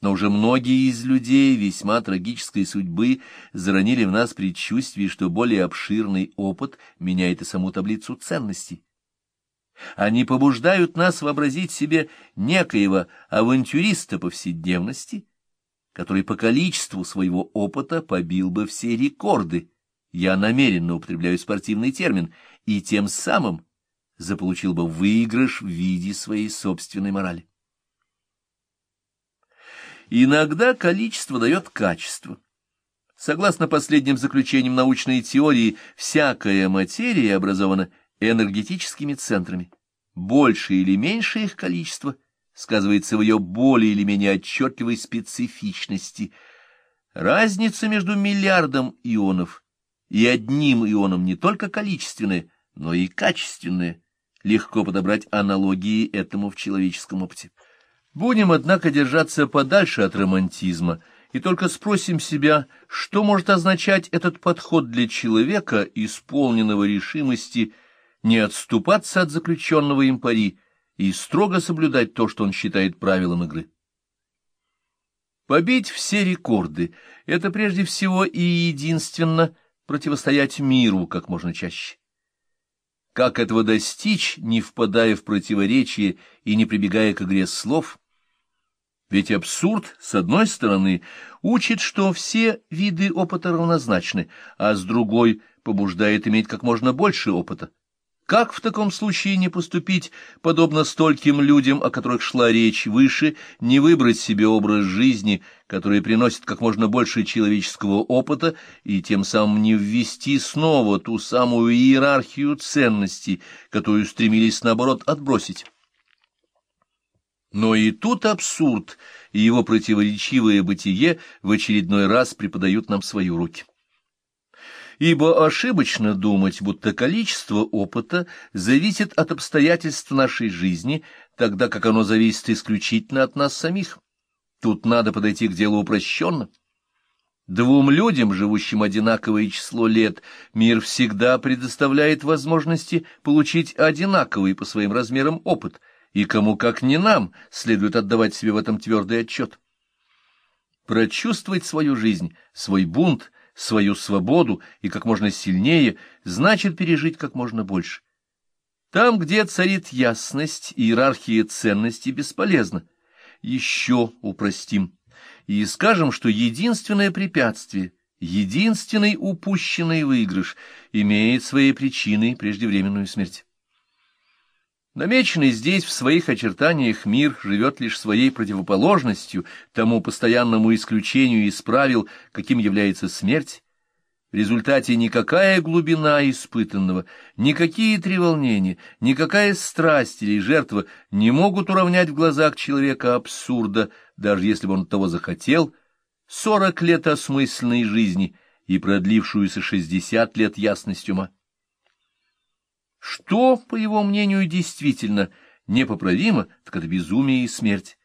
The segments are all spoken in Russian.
Но уже многие из людей весьма трагической судьбы заронили в нас предчувствие, что более обширный опыт меняет и саму таблицу ценностей. Они побуждают нас вообразить себе некоего авантюриста повседневности, который по количеству своего опыта побил бы все рекорды, я намеренно употребляю спортивный термин, и тем самым заполучил бы выигрыш в виде своей собственной морали. Иногда количество дает качество. Согласно последним заключениям научной теории, всякая материя образована энергетическими центрами. Большее или меньшее их количество сказывается в ее более или менее отчетливой специфичности. Разница между миллиардом ионов и одним ионом не только количественная, но и качественная. Легко подобрать аналогии этому в человеческом опыте. Будем, однако, держаться подальше от романтизма и только спросим себя, что может означать этот подход для человека, исполненного решимости не отступаться от заключенного им пари и строго соблюдать то, что он считает правилом игры. Побить все рекорды — это прежде всего и единственно противостоять миру как можно чаще. Как этого достичь, не впадая в противоречие и не прибегая к игре слов? Ведь абсурд, с одной стороны, учит, что все виды опыта равнозначны, а с другой побуждает иметь как можно больше опыта. Как в таком случае не поступить, подобно стольким людям, о которых шла речь выше, не выбрать себе образ жизни, который приносит как можно больше человеческого опыта, и тем самым не ввести снова ту самую иерархию ценностей, которую стремились, наоборот, отбросить? Но и тут абсурд и его противоречивое бытие в очередной раз преподают нам свои уроки ибо ошибочно думать, будто количество опыта зависит от обстоятельств нашей жизни, тогда как оно зависит исключительно от нас самих. Тут надо подойти к делу упрощенно. Двум людям, живущим одинаковое число лет, мир всегда предоставляет возможности получить одинаковый по своим размерам опыт, и кому как не нам следует отдавать себе в этом твердый отчет. Прочувствовать свою жизнь, свой бунт — свою свободу и как можно сильнее, значит пережить как можно больше. Там, где царит ясность, иерархия ценностей бесполезна. Еще упростим и скажем, что единственное препятствие, единственный упущенный выигрыш имеет своей причиной преждевременную смерть. Намеченный здесь в своих очертаниях мир живет лишь своей противоположностью тому постоянному исключению из правил, каким является смерть. В результате никакая глубина испытанного, никакие треволнения, никакая страсть или жертва не могут уравнять в глазах человека абсурда, даже если бы он того захотел, сорок лет осмысленной жизни и продлившуюся шестьдесят лет ясность ума. Что, по его мнению, действительно непоправимо, так это безумие и смерть.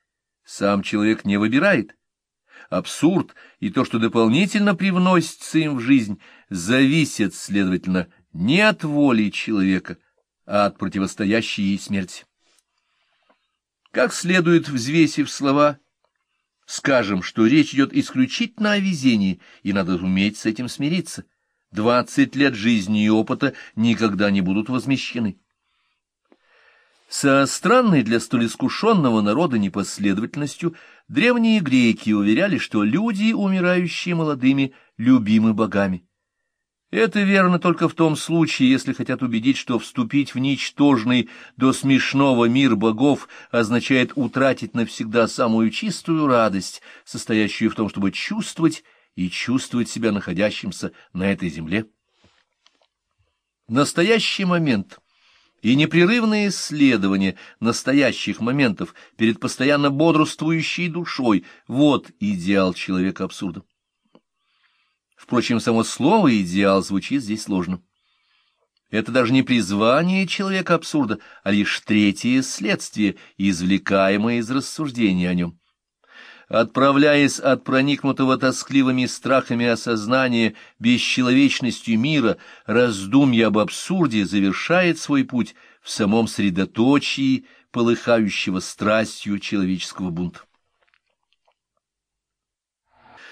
Сам человек не выбирает. Абсурд и то, что дополнительно привносится им в жизнь, зависит, следовательно, не от воли человека, а от противостоящей ей смерти. Как следует, взвесив слова, скажем, что речь идет исключительно о везении, и надо уметь с этим смириться. Двадцать лет жизни и опыта никогда не будут возмещены. Со странной для столь искушенного народа непоследовательностью древние греки уверяли, что люди, умирающие молодыми, любимы богами. Это верно только в том случае, если хотят убедить, что вступить в ничтожный до смешного мир богов означает утратить навсегда самую чистую радость, состоящую в том, чтобы чувствовать и чувствовать себя находящимся на этой земле. Настоящий момент и непрерывное исследование настоящих моментов перед постоянно бодрствующей душой — вот идеал человека абсурда. Впрочем, само слово «идеал» звучит здесь сложно. Это даже не призвание человека абсурда, а лишь третье следствие, извлекаемое из рассуждения о нем. Отправляясь от проникнутого тоскливыми страхами осознания бесчеловечностью мира, раздумья об абсурде завершает свой путь в самом средоточии полыхающего страстью человеческого бунта.